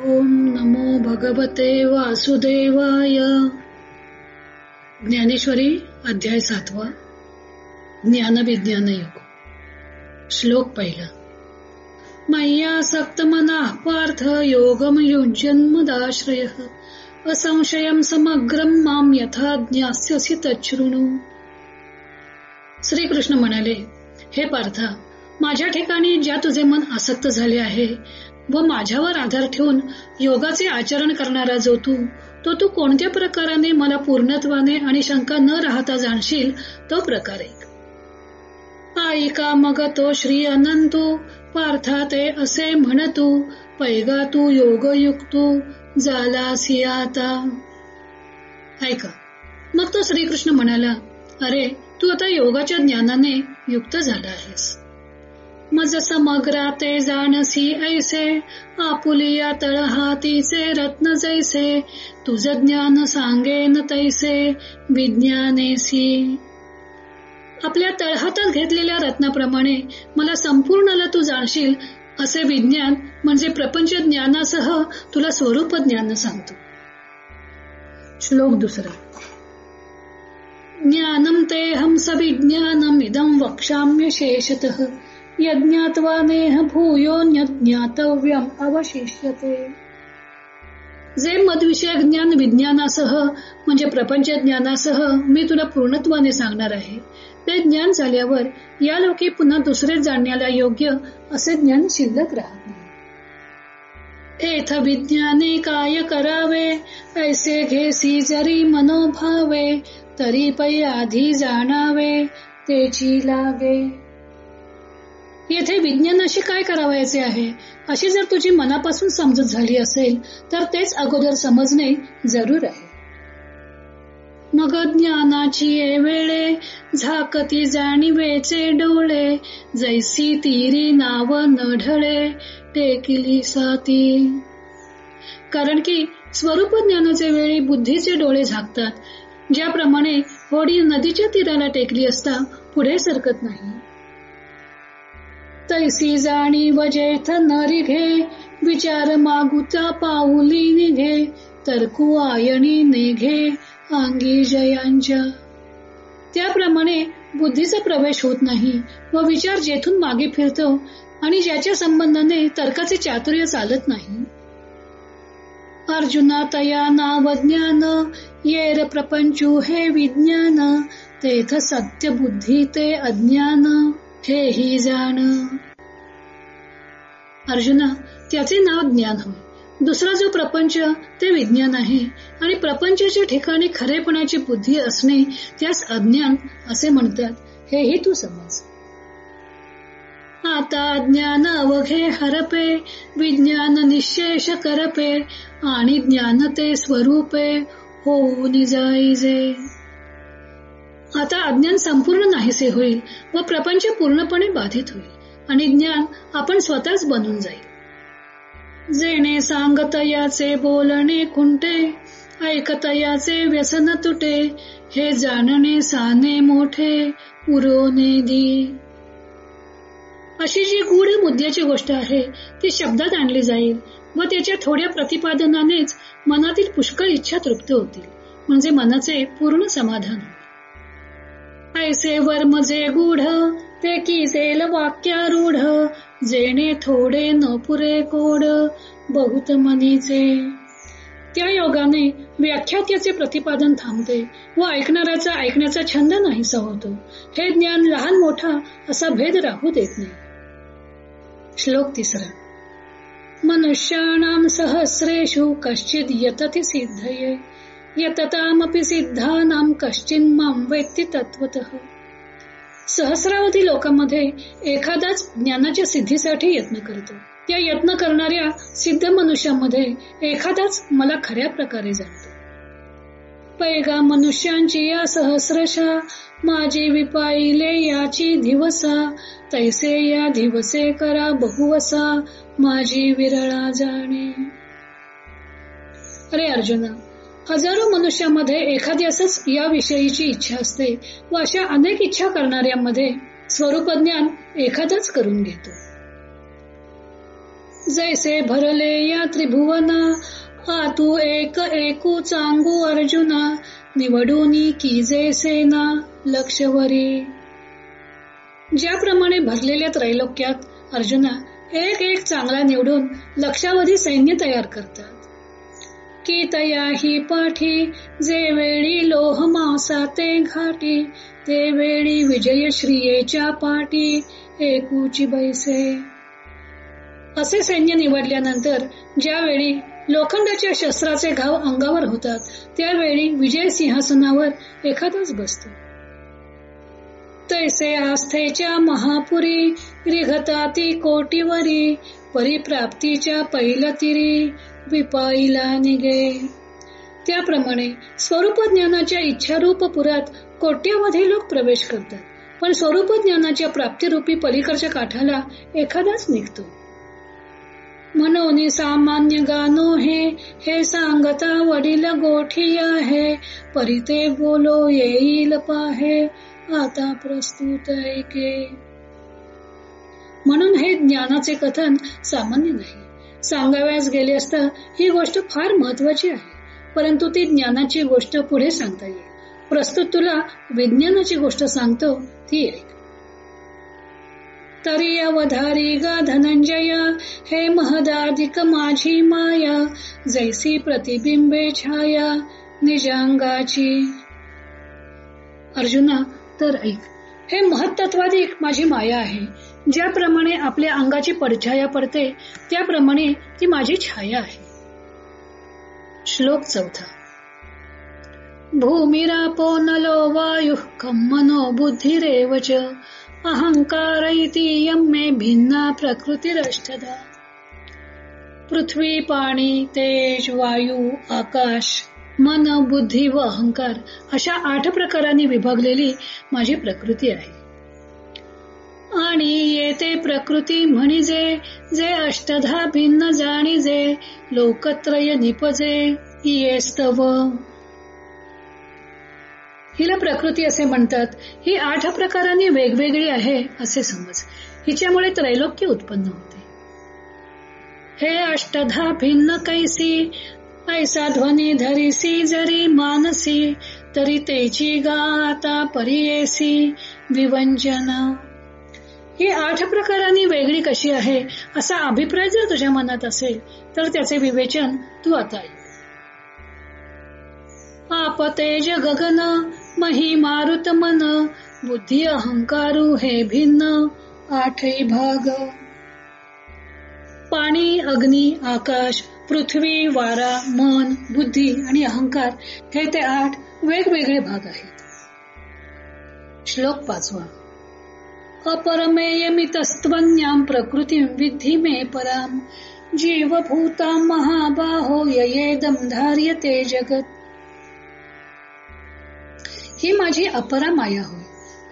ओम नमो भगवते वासुदेवाय. ज्ञानेश्वरी अध्याय सातवा. ज्ञानविज्ञान योग श्लोक पहिला. मय्या सक्त मना पार्थ योगम युजन्मदाश्रय असंशय समग्रम माम यथा ज्ञास्यसी तच्छृणु. श्रीकृष्ण म्हणाले हे पार्था माझ्या ठिकाणी ज्या तुझे मन आसक्त झाले आहे व माझ्यावर आधार ठेवून योगाचे आचरण करणारा जो तू तो तू कोणत्या प्रकाराने मला पूर्णत्वाने आणि शंका न राहता जाणशील तो प्रकार एक. ऐका मग तो श्री अनंतू पार्था ते असे म्हणतू पैगा तू योगयुक्तू झाला सियाता. ऐका मग तो श्रीकृष्ण म्हणाला अरे तू आता योगाच्या ज्ञानाने युक्त झाला आहेस. मज समग्रा ते जाणसी ऐसे आपुलिया तळहातीचे रत्न जैसे तुझ ज्ञान सांगेन तैसे विज्ञानेसी. आपल्या तळहातात घेतलेल्या रत्नाप्रमाणे मला संपूर्णला तू जाणशील असे विज्ञान म्हणजे प्रपंच ज्ञानासह तुला स्वरूप ज्ञान सांगतो. श्लोक दुसरा. ज्ञानम ते हंस विज्ञानम इदम वक्षाम्य शेषतः यज्ञात्वा नेह भूयोन्यज्ञातव्यम अवशिष्यते। जे मदविषयक ज्ञान विज्ञानासह म्हणजे प्रपंच ज्ञानासह मी तुला पूर्णत्वाने सांगणार आहे ते ज्ञान झाल्यावर या लोकी पुन्हा दुसरे जाणण्याला योग्य असे ज्ञान शिल्लक राहत नाही. एथ विज्ञाने काय करावे? ऐसे घेसी जरी मनोभावे तरी पै आधी जाणावे तेची लागे. येथे विज्ञानाशी काय करावायचे आहे? अशी जर तुझी मनापासून समजूत झाली असेल तर तेच अगोदर समजणे जरूर आहे. मग ज्ञानाची वेळे झाकती जाणीवेचे डोळे जैसी तीरी नाव न ढळे टेकिली साती कारण की स्वरूप ज्ञानाचे वेळी बुद्धीचे डोळे झाकतात ज्याप्रमाणे होडी नदीच्या तीराला टेकली असता पुढे सरकत नाही. तैसी जाणी वजेथ नरिघे विचार मागुता पाऊली निघे तरकू आयणी नेघे अंगी जयांच्या. त्याप्रमाणे बुद्धीचा प्रवेश होत नाही व विचार जेथून मागे फिरतो आणि ज्याच्या संबंधाने तर्काचे चातुर्य चालत नाही. अर्जुना तया नाव ज्ञान येर प्रपंचू हे विज्ञान तेथ सत्य बुद्धी ते अज्ञान. हे ही जाण. अर्जुना त्याचे नाव ज्ञान. होय दुसरा जो प्रपंच ते विज्ञान आहे. आणि प्रपंचाच्या ठिकाणी खरेपणाची बुद्धी असणे त्यास अज्ञान असे म्हणतात. हेही तू समज. आता ज्ञान अवघे हरपे विज्ञान निशेष करपे आणि ज्ञान ते स्वरूपे होऊन जाईजे आता अज्ञान संपूर्ण नाहीसे होईल व प्रपंच पूर्णपणे बाधित होईल. आणि ज्ञान आपण स्वतःच बनून जाईल. जेणे सांगतयाचे बोलणे खुंटे ऐकतयाचे व्यसन तुटे हे जाणणे साने मोठे पुरोने दी. अशी जी गूढ मुद्द्याची गोष्ट आहे ती शब्दात आणली जाईल व त्याच्या थोड्या प्रतिपादनानेच मनातील पुष्कळ इच्छा तृप्त होतील. म्हणजे मनाचे पूर्ण समाधान ऐसे वर्मजे गूढ ते किसेल वाक्यारूढ जेणे थोडे न पुरे कोड बहुत मनीचे त्या योगाने व्याख्यात्याचे प्रतिपादन थांबते व ऐकणाऱ्याचा ऐकण्याचा छंद नाहीसा होतो. हे ज्ञान लहान मोठा असा भेद राहू देत नाही. श्लोक तिसरा. मनुष्याणाम सहस्रेषु कश्चित यतति सिद्धये. यततामपि सिद्धानाम कश्चिन माम वेत्ती तत्वत सहस्रावधी लोकांमध्ये एखादाच ज्ञानाच्या सिद्धीसाठी यत्न करतो. या यत्न करणाऱ्या सिद्ध मनुष्यामध्ये एखादाच मला खऱ्या प्रकारे जाणतो. पैगा मनुष्यांची या सहस्रशा माझी विपाईले याची दिवसा तैसे या दिवसे करा बहुवसा माझी विरळा जाणे। अरे अर्जुना हजारो मनुष्यामध्ये एखाद्यासच या विषयीची इच्छा असते व अशा अनेक इच्छा करणाऱ्यांमध्ये स्वरूप ज्ञान एखादाच करून घेतो. जैसे भरले या त्रिभुवना आतू तू एक एकू चांगू अर्जुना निवडून की जे सेना लक्षवरी. ज्याप्रमाणे भरलेल्या त्रैलोक्यात अर्जुना एक एक चांगला निवडून लक्षावधी सैन्य तयार करतात. की तया ही पाठी जे वेळी लोह मासा ते घाटी ते वेळी विजय श्रियेच्या पाठी एकूची बैसे. असे सैन्य निवडल्यानंतर ज्यावेळी लोखंडाच्या शस्त्राचे घाव अंगावर होतात त्यावेळी विजय सिंहासनावर एखादाच बसतो. तैसे आस्थेच्या महापुरी रिघताती कोटीवरी परिप्राप्तीच्या पैलतिरी विपाईला निघे. त्याप्रमाणे स्वरूप ज्ञानाच्या इच्छारूप पुरात कोट्यामध्ये लोक प्रवेश करतात. पण स्वरूप ज्ञानाच्या प्राप्तीरूपी पलीकडच्या काठाला एखादाच निघतो. मनोनी सामान्य गानो हे हे सांगता वडील गोठी आहे. परिते बोलो येईल पाहे आता प्रस्तुत ऐके. म्हणून हे ज्ञानाचे कथन सामान्य नाही. सांगाव्यास गेले असता ही गोष्ट फार महत्वाची आहे. परंतु ती ज्ञानाची गोष्ट पुढे सांगता येईल. प्रस्तुत तुला विज्ञानाची गोष्ट सांगतो ती एक. तरी अवधारी गा धनंजय हे महदाधिक माझी माया जैसी प्रतिबिंबे छाया निजांगाची. अर्जुना तर ऐक. हे महत्त्वादी माझी माया आहे. ज्याप्रमाणे आपल्या अंगाची पडछाया पडते त्याप्रमाणे ती माझी छाया आहे. श्लोक चौथा. भूमिरापो नलो वायु मनो बुद्धिरेवच अहंकार इति यम्मे भिन्ना पृथ्वी पाणी तेज वायू आकाश मन बुद्धी व अहंकार अशा आठ प्रकारांनी विभागलेली माझी प्रकृती आहे. आणि येते प्रकृती म्हणजे जे अष्टधा भिन्न जाणीजे लोकत्रय निपजे येस्तव हिला प्रकृती असे म्हणतात. ही आठ प्रकारांनी वेगवेगळी आहे असे समज. हिच्यामुळे त्रैलोक्य उत्पन्न होते. हे अष्टधा भिन्न कैसी ऐसा ध्वनी धरिसी जरी मानसी तरी तेची गाता परियेसी विवंजना ही आठ प्रकारांनी वेगळी कशी आहे असा अभिप्राय जर तुझ्या मनात असेल तर त्याचे विवेचन तू आता आप तेज गगन मही मारुत मन बुद्धी अहंकारू हे भिन्न आठही भाग. पाणी अग्नी आकाश पृथ्वी वारा मन बुद्धी आणि अहंकार हे ते आठ वेगवेगळे भाग आहेत. श्लोक पाचवा. अपरमेयमितस्त्वन्याम प्रकृती विधी मे पराम। जीवभूता महाबाहो ययेदम धार्यते जगत। ही माझी अपरा माया होय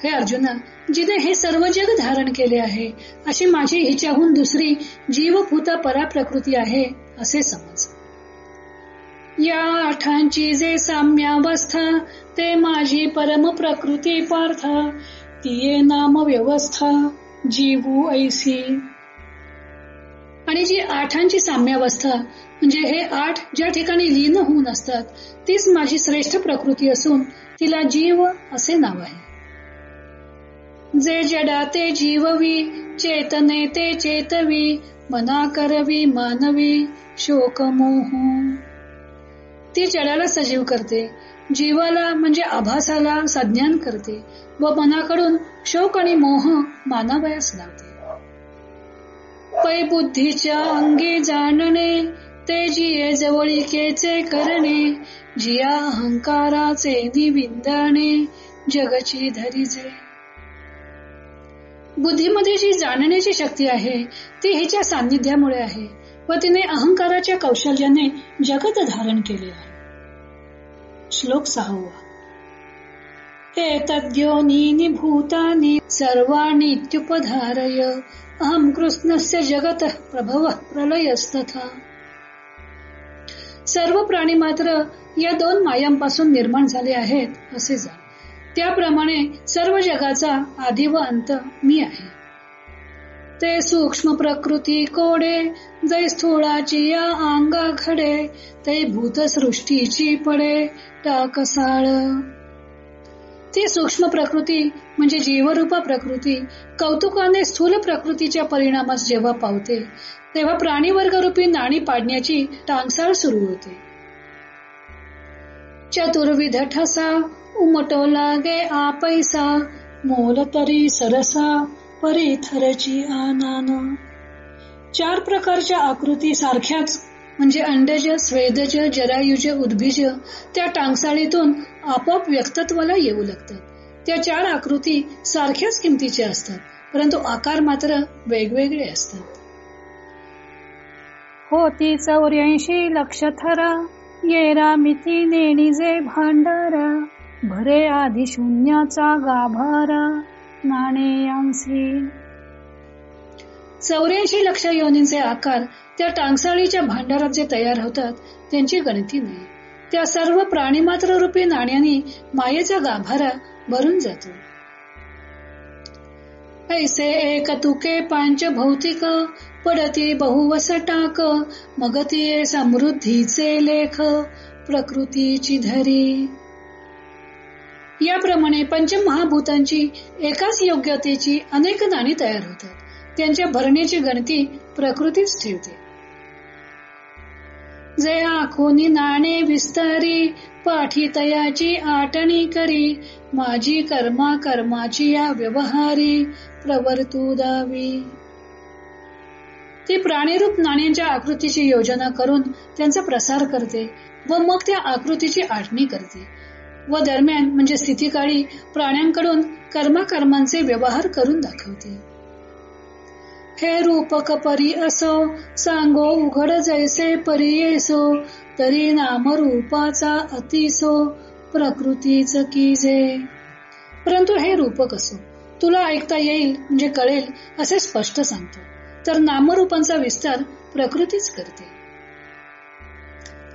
हे अर्जुना जिने हे सर्व जग धारण केले आहे अशी माझी हिच्याहून दुसरी जीवभूता परा प्रकृती आहे असे समज। या आठांची जे साम्यावस्था ते माझी परम प्रकृती पार्थ। तिये नाम व्यवस्था जीवू ऐसी. आणि जी आठांची साम्यावस्था म्हणजे हे आठ ज्या ठिकाणी लीन होऊन असतात तीच माझी श्रेष्ठ प्रकृती असून तिला जीव असे नाव आहे. जे जडा ते जीववी चेतने ते चेतवी मना करवी मानवी शोक मोह ती जडाला सजीव करते जीवाला म्हणजे आभासाला संज्ञान करते व मनाकडून शोक आणि मोह मानावयास लावते. पै बुद्धीच्या अंगी जाणणे ते जिये जवळिकेचे करणे जिया अहंकाराचे निविंदाणे जगची धरिजे. बुद्धीमध्ये जी जाणण्याची शक्ती आहे ती हिच्या सान्निध्यामुळे आहे व तिने अहंकाराच्या कौशल्याने जगत धारण केले आहे. श्लोक सहावा एतद्योनीनि भूतानि सर्वाणीत्युपधारय अहम कृष्णस्य जगत प्रभव प्रलयस्तथा। सर्व प्राणी मात्र या दोन मायांपासून निर्माण झाले आहेत असे जा त्याप्रमाणे सर्व जगाचा आधी व अंत मी आहे. ते सूक्ष्म प्रकृती कोडे जै स्थूळाची या अंगा घडे ते भूतसृष्टीची पडे टाकसाळ ती सूक्ष्म प्रकृती म्हणजे जीवरूपा प्रकृती कौतुकाने स्थूल प्रकृतीच्या परिणामास जेव्हा पावते तेव्हा प्राणीवर्ग रूपी नाणी पाडण्याची टांगसाळ सुरू होते. चतुर्विध ठसा उमटो लागे आपैसा मोल तरी सरसा परिथरची आनान चार प्रकारच्या आकृती सारख्याच म्हणजे अंडज स्वेदज जरायुज उद्भिज त्या टांगसाळीतून आपोआप व्यक्तत्वाला येऊ लागतात. त्या चार आकृती सारख्याच किमतीच्या असतात परंतु आकार मात्र वेगवेगळे असतात. होती चौऱ्याऐंशी लक्ष थरा येरा मिती नेणीजे भांडारा भरे आधी शून्याचा गाभारा. नाणे चौऱ्याऐंशी लक्ष योनींचे आकार त्या टांगसाळीच्या भांडारात जे तयार होतात त्यांची गणती नाही. त्या सर्व प्राणीमात्र रूपी नाण्यांनी मायेचा गाभारा भरून जातो. ऐसे एक तुके पांच भौतिक पडती बहुवस टाक मगतीये समृद्धीचे लेख प्रकृतीची धरी. याप्रमाणे पंचमहाभूतांची एकाच योग्यतेची अनेक नाणी तयार होतात. त्यांच्या भरण्याची गणती प्रकृतीच ठेवते. जे आखोनी नाणे विस्तारी पाठी तयाची आटणी करी माझी कर्मा कर्माची या व्यवहारी प्रवर्तू दावी. ती प्राणीरूप नाण्यांच्या आकृतीची योजना करून त्यांचा प्रसार करते व मग त्या आकृतीची आठणी करते. व दरम्यान म्हणजे स्थितीकाळी प्राण्यांकडून कर्माकर्मांचे व्यवहार करून दाखवते. हे रूपक परी असो सांगो उघड जैसे परी येसो तरी नाम रूपाचा अतिसो प्रकृतीच किजे परंतु हे रूपक असो तुला ऐकता येईल म्हणजे कळेल असे स्पष्ट सांगतो. तर नामरूपांचा विस्तार प्रकृतीच करते.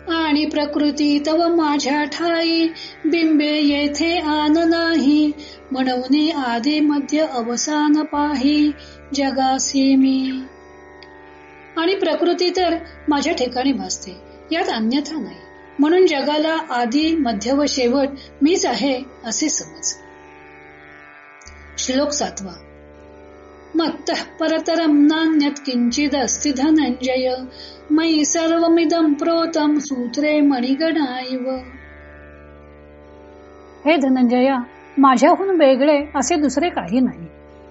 आणि प्रकृती तव माझ्या ठाई. बिंबे येथे आन नाही. म्हणून आधी मध्य अवसान पाही. जगासी मी. आणि प्रकृती तर माझ्या ठिकाणी भासते यात अन्यथा नाही. म्हणून जगाला आधी मध्य व शेवट मीच आहे असे समज. श्लोक सातवा. मत्त परतरम नान्यत किंचित अस्ति धनंजय मयी सर्वमिदं प्रोतम सूत्रे मणिगणाईव हे धनंजया माझ्याहून वेगळे असे दुसरे काही नाही.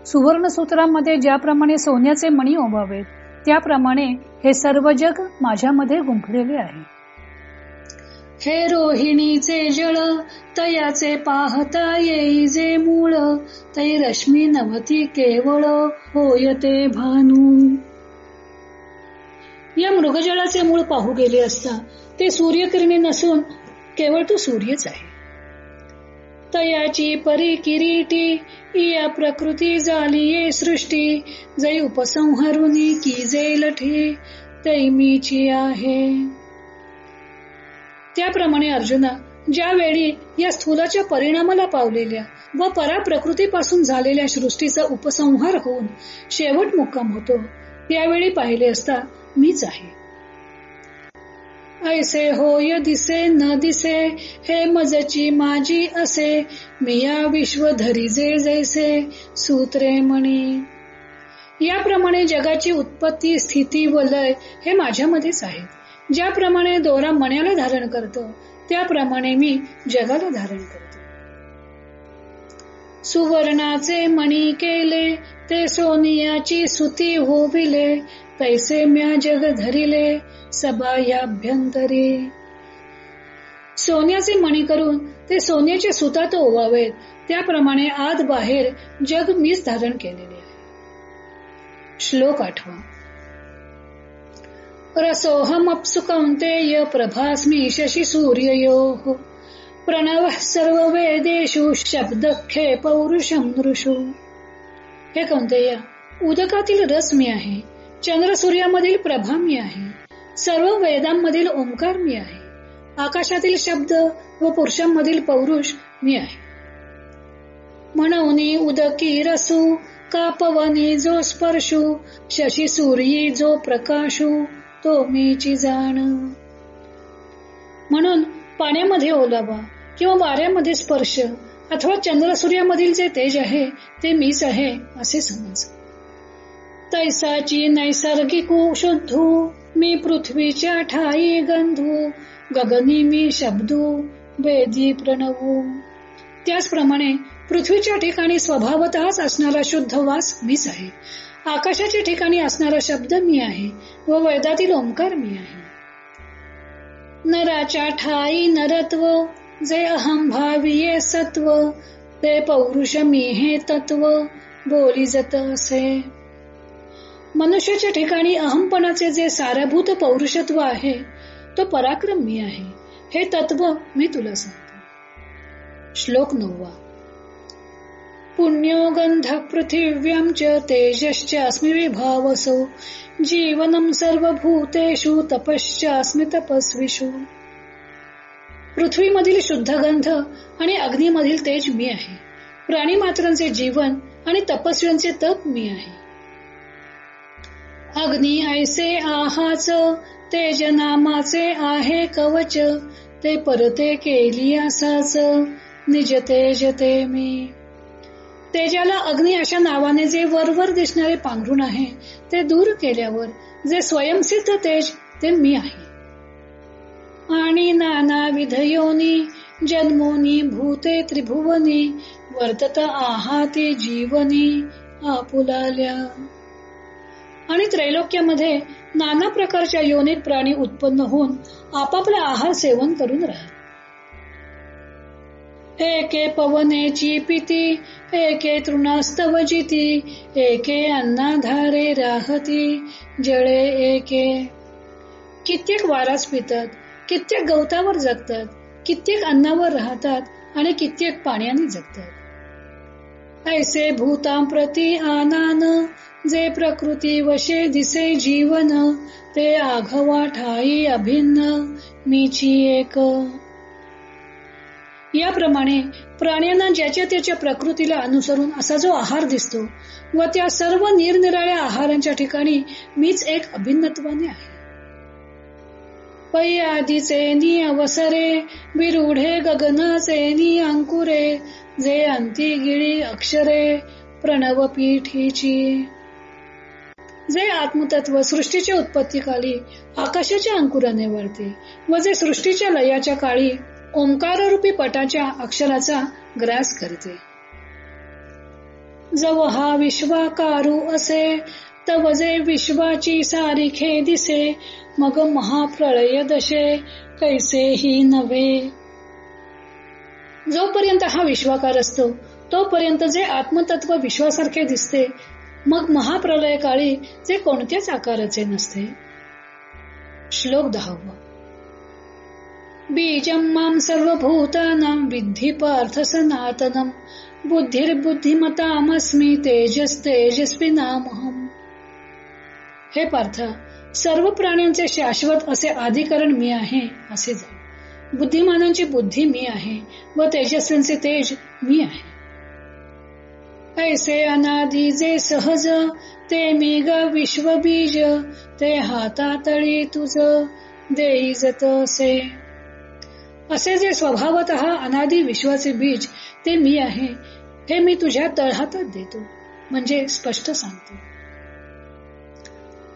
सुवर्ण सूत्रामध्ये ज्याप्रमाणे सोन्याचे मणी ओबावेत त्याप्रमाणे हे सर्व जग माझ्यामध्ये गुंफलेले आहे. हे रोहिणीचे जळ तयाचे पाहता येई जे मूळ. तै रश्मी नवती केवळ होयते भानू. या मृगजळाचे मूळ पाहू गेले असता ते सूर्यकिरणी नसून केवळ तो सूर्यच आहे. तयाची परी किरीटी या प्रकृती झाली ये सृष्टी. जै उपसंहारुनी की जे लठी तैमीची आहे. त्याप्रमाणे अर्जुना ज्यावेळी या स्थूलाच्या परिणामाला पावलेल्या व परा प्रकृतीपासून झालेल्या सृष्टीचा उपसंहार होऊन शेवट मुक्काम होतो त्यावेळी पाहिले असता मीच आहे. ऐसे होय दिसे न दिसे हे मजची माझी असे मिया विश्व विश्व धरिजे जैसे सूत्रे म्हणी याप्रमाणे जगाची उत्पत्ती स्थिती व लय हे माझ्यामध्येच आहेत ज्याप्रमाणे दोरा मण्याला धारण करतो त्याप्रमाणे मी जगाला धारण करतो. सुवर्णाचे मणी केले ते सोनियाची सुती होविले तैसे म्या जग धरिले सभायाभ्यंतरी सोन्याचे मणी करून ते सोन्याच्या सुतात ओवावेत त्याप्रमाणे आत बाहेर जग मीच धारण केलेले आहे. श्लोक आठवा. रसोहमप्सुकंतेय प्रभास्मी शशी सूर्ययो प्रणव सर्व वेदेषु शब्दखे पौरुषम नृषु। हे कौंतेय उदकातील रस मी आहे चंद्र सूर्यामधील प्रभा मी आहे सर्व वेदांमधील ओंकार मी आहे आकाशातील शब्द व पुरुषांमधील पौरुष मी आहे। म्हणून उदकी रसू का पवनी जो स्पर्शू शशी सूर्यी जो प्रकाशू तो मीची जाण. म्हणून पाण्यामध्ये ओलावा किंवा वाऱ्यामध्ये स्पर्श अथवा चंद्र सूर्यामधील जे तेज आहे ते मीच आहे असे समज. तैसाची नैसर्गिक शुद्धू मी पृथ्वीच्या ठाई गंधू गगनी मी शब्दू वेदी प्रणवू. त्याचप्रमाणे पृथ्वीच्या ठिकाणी स्वभावतःच असणारा शुद्ध वास मीच आहे. आकाशाच्या ठिकाणी असणारा शब्द मी आहे व वेदातील ओंकार मी आहे. नराच्या ठाई नरत्व जे अहम भाविये सत्व ते पौरुष मी हे तत्व बोली जत असे. मनुष्याच्या ठिकाणी अहमपणाचे जे सारभूत पौरुषत्व आहे तो पराक्रम मी आहे. हे तत्व मी तुला सांगतो. श्लोक नववा. पुण्यो गंध पृथिव्यां च तेजश्चास्मि विभावसो। जीवनम सर्वभूतेषु तपश्चास्मि तपस्विषु। पृथ्वीमधील शुद्ध गंध आणि अग्नीमधील तेज मी आहे। प्राणी मात्रांचे जीवन आणि तपस्व्यांचे तप मी आहे। अग्नी ऐसे आहाच तेज नामाचे आहे कवच ते परते केली असाच निज तेज ते मी। तेजाला अग्नी अशा नावाने जे वरवर दिसणारे पांघरुण आहे ते दूर केल्यावर जे स्वयंसिद्ध तेज ते मी आहे. आणि नाना विधयोनी जन्मोनी भूते त्रिभुवनी वर्तत आहाते जीवनी आपुलाल्या. आणि त्रैलोक्यामध्ये नाना प्रकारच्या योनीत प्राणी उत्पन्न होऊन आपापला आहार सेवन करून राहत एके पवनेची पिती एके तृणास्तव जिती एके अन्नाधारे राहती जळे एके. कित्येक वारास पितात कित्येक गवतावर जगतात कित्येक अन्नावर राहतात आणि कित्येक पाण्याने जगतात. ऐसे भूतां प्रती आनान जे प्रकृती वशे दिसे जीवन ते आघवा ठाई अभिन्न मीची एक. याप्रमाणे प्राण्यांना ज्याच्या त्याच्या प्रकृतीला अनुसरून असा जो आहार दिसतो व त्या सर्व निरनिराळ्या आहारांच्या ठिकाणी मीच एक अभिन्नत्वाने आहे. पै आधीचे नि अवसरे विरुढे गगनाचे नि अंकुरे जे अंती गिळी अक्षरे प्रणव पीठीची. जे आत्मतत्व सृष्टीच्या उत्पत्तीकाली आकाशाच्या अंकुराने वळते व जे सृष्टीच्या लयाच्या काळी ओंकाररूपी पटाच्या अक्षराचा ग्रास करते. जव हा विश्वाकारू असे तव जे विश्वाची सारिखे दिसे मग महाप्रळय दशे कैसे ही नव्हे. जोपर्यंत हा विश्वाकार असतो तोपर्यंत जे आत्मतत्व विश्वासारखे दिसते मग महाप्रलय काळी जे कोणत्याच आकाराचे नसते. श्लोक दहावा. बीजं मां सर्वभूतानां विद्धि पार्थ सनातनम बुद्धिर्बुद्धिमतामस्मी तेजस तेजस्वी नामहम हे पार्थ सर्व प्राण्यांचे शाश्वत असे आधिकरण मी आहे असे बुद्धिमानांची बुद्धी मी आहे व तेजस्वींचे तेज मी आहे. ऐसे अनादी जे सहज ते मी ग विश्वबीज ते हातातळी तुझ देई जत असे असे जे स्वभावत अनादी विश्वाचे बीज ते मी आहे हे मी तुझ्या तळहातात देतो म्हणजे स्पष्ट सांगतो.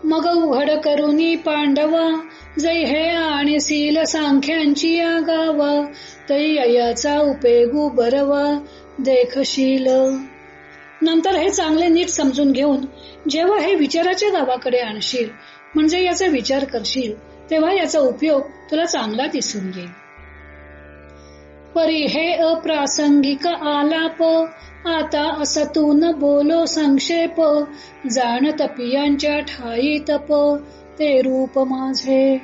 मग उघड करुनी पांडवा जै हे आणि सील सांख्यांची गावा तै याचा उपेगू बरवा देखशील नंतर हे चांगले नीट समजून घेऊन जेव्हा हे विचाराच्या गावाकडे आणशील म्हणजे याचा विचार करशील तेव्हा याचा उपयोग तुला चांगला दिसून येईल. परी हे अप्रासंगिक आलाप. आता असतू न बोलो संक्षेप. जाण तपियांच्या ठाई तप. ते रूप माझे.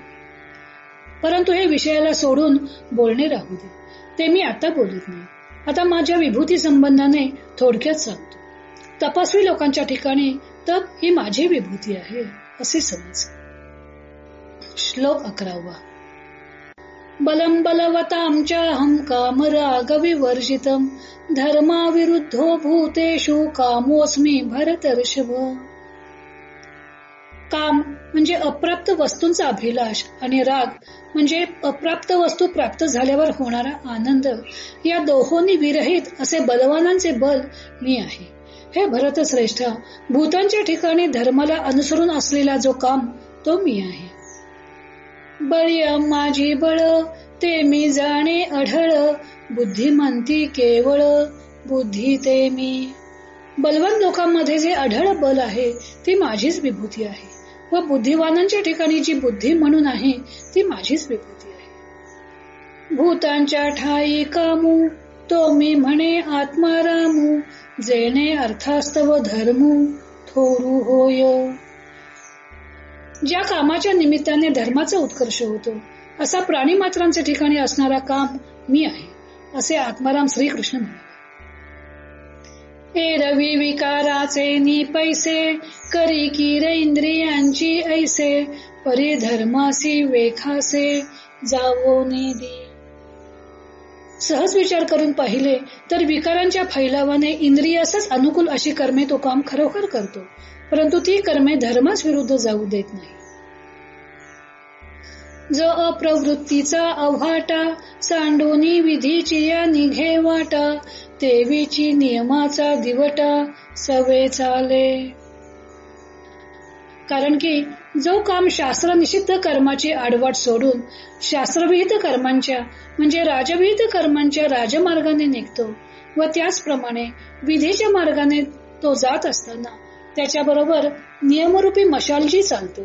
परंतु हे विषयाला सोडून बोलणे राहू दे. ते मी आता बोलत नाही. आता माझ्या विभूती संबंधाने थोडक्यात सांगतो. तपस्वी लोकांच्या ठिकाणी तप ही माझी विभूती आहे असे समज श्लोक अकरावा. बलम बलवतांच्या हम काम राग विवर्जितम धर्माविरुद्धो भूतेषु कामोस्मी भरतर्षभ। काम म्हणजे अप्राप्त वस्तूंचा अभिलाष आणि राग म्हणजे अप्राप्त वस्तू प्राप्त झाल्यावर होणारा आनंद। या दोहोनी विरहित असे बलवानांचे बल मी आहे। हे भरत श्रेष्ठ भूतांच्या ठिकाणी धर्माला अनुसरून असलेला जो काम तो मी आहे। बळी माझी बळ ते मी जाणे अढळ. बुद्धिमंती केवळ बुद्धी ते मी. बलवान लोकांमध्ये जे अढळ बल आहे ती माझीच विभूती आहे. व बुद्धिवानांच्या ठिकाणी जी बुद्धी म्हणून आहे ती माझीच विभूती आहे. भूतांच्या ठाई कामू तो मी म्हणे आत्मारामू. जेणे अर्थास्तव धर्मू थोरू होय. ज्या कामाच्या निमित्ताने धर्माचा उत्कर्ष होतो असा प्राणी मात्रांच्या ठिकाणी असणारा काम मी आहे असे आत्माराम श्रीकृष्ण म्हणाले. हे रवी विकाराचे नि पैसे करी किर इंद्रियांची ऐसे परी धर्मासी वेखासे जावो निधी सहज विचार करून पाहिले तर विकारांच्या फैलावाने इंद्रियासच अनुकूल अशी कर्मे तो काम खरोखर करतो. परंतु ती कर्मे धर्मास विरुद्ध जाऊ देत नाही. जो अप्रवृत्तीचा अव्हाटा सांडोनी विधीची या निघे वाटा देवीची नियमाचा दिवटा सवे चाले. कारण की जो काम शास्त्र निषिद्ध कर्माची आडवाट सोडून शास्त्रविहित कर्मांच्या म्हणजे राजविहित कर्मांच्या राजमार्गाने निघतो व त्याचप्रमाणे विधीच्या मार्गाने तो जात असताना त्याच्याबरोबर नियमरूपी मशालजी चालतो.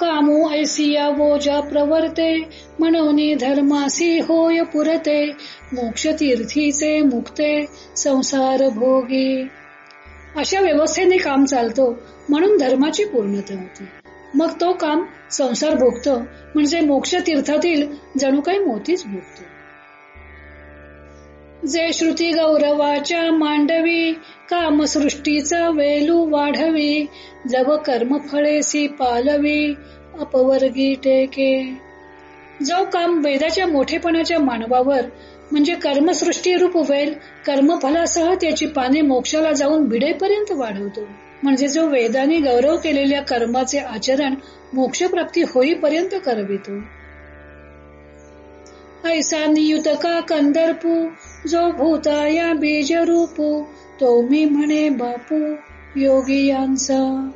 कामो ऐसिया वोजा प्रवर्ते म्हणून धर्मासी होय पुरते मोक्ष तीर्थीचे मुक्ते संसार भोगी। अशा व्यवस्थेने काम चालतो म्हणून धर्माची पूर्णता होते. मग तो काम संसार भोगतो म्हणजे मोक्ष तीर्थातील जणू काही मोतीच भोगतो. जे श्रुती गौरवाच्या मांडवी कामसृष्टीचा वेलू वाढवी जव कर्मफळेसी पालवी अपवर्गी टेके. जो काम वेदाच्या मोठेपणाच्या मानवावर म्हणजे कर्मसृष्टी रूप वेल कर्मफलासह त्याची पाने मोक्षाला जाऊन भिडेपर्यंत वाढवतो. म्हणजे जो वेदाने गौरव केलेल्या कर्माचे आचरण मोक्षप्राप्ती होईपर्यंत करवितो. ऐसा नियुत का कंदर्पू जो भूता या बीज रूपू तो मी म्हणे बापू योगी यांचा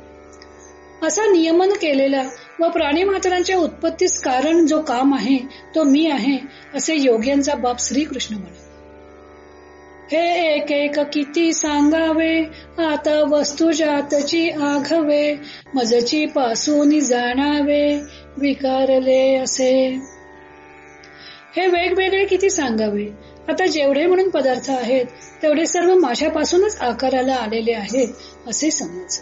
असा नियमन केलेला व प्राणी मात्रांच्या उत्पत्तीस कारण जो काम आहे तो मी आहे असे योग्यांचा बाप श्रीकृष्ण म्हणे. हे एक एक किती सांगावे आता वस्तू जातची आघवे मजची पासून जाणावे विकारले असे. हे वेगवेगळे किती सांगावे. आता जेवढे म्हणून पदार्थ आहेत तेवढे सर्व माझ्यापासूनच आकाराला आलेले आहेत असे समज